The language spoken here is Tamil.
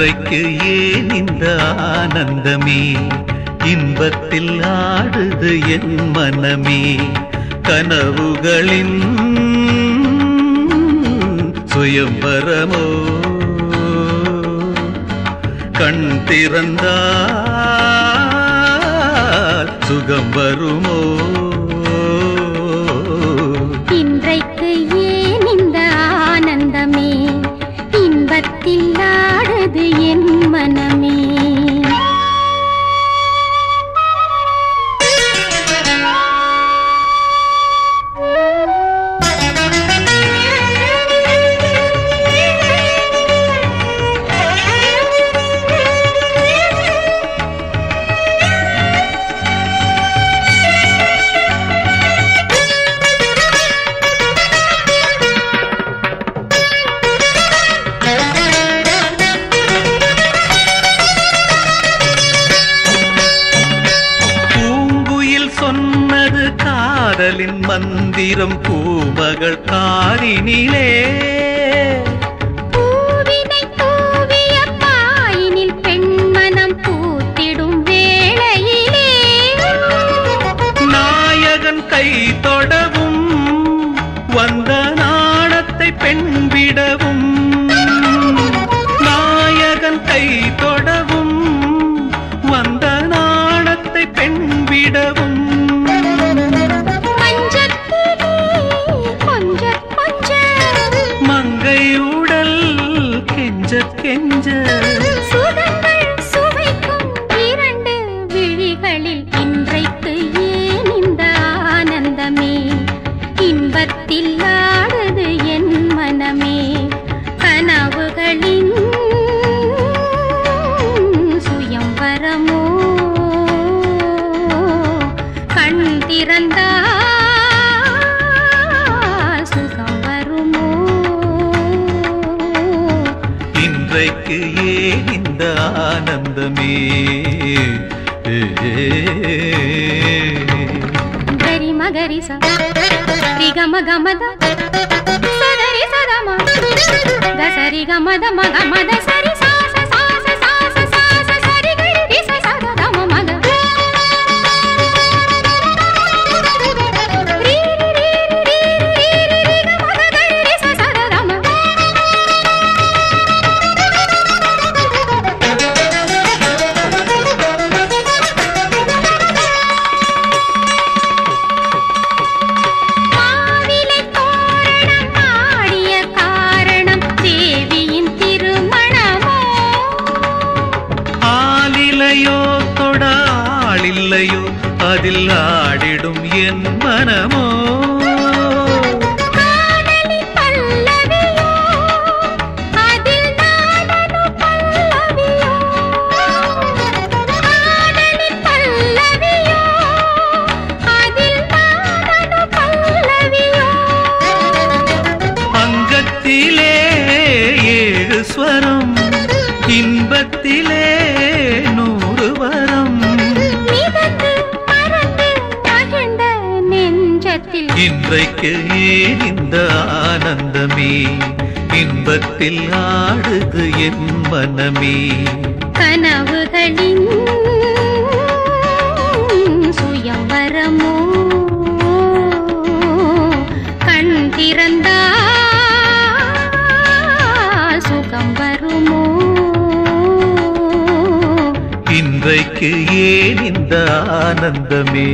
இன்றைக்கு ஏன் இந்த ஆனந்தமே? இன்பத்தில் ஆடுது என் மனமே. கனவுகளின் சுயம்பரமோ? கண் திறந்தால் சுகம் வருமோ? மந்திரம் பூமகள் காரினிலே பூவினை தூவிய பாயினில் பெண்மனம் பூத்திடும் வேளையிலே. நாயகன் கை தொடவும் வந்த நாணத்தை பெண்விடவும் நாயகன் கை தொடவும் வந்த நாணத்தை பெண்விடவும் மஞ்சத்திலே கெஞ்ச. கெஞ்ச சுகங்கள் சுவைக்கும் இரண்டு விழிகளில் இன்றைக்கு ஏன் இந்த ஆனந்தமே? இன்பத்தில்லா இன்றைக்கு ஏன் இந்த ஆனந்தமே? கரி மகரி சிக மக மத சரி சதமா கசரி கமத மக மத சரி சரி ஆளில்லையோ அதில் ஆடிடும் என் மனமோ? காதலி இன்றைக்கு ஏன் இந்த ஆனந்தமே? இன்பத்தில் ஆடுது என் மனமே. கனவுகளின் சுயம்பரமோ கண் திறந்தால் சுகம் வருமோ? இன்றைக்கு ஏன் இந்த ஆனந்தமே?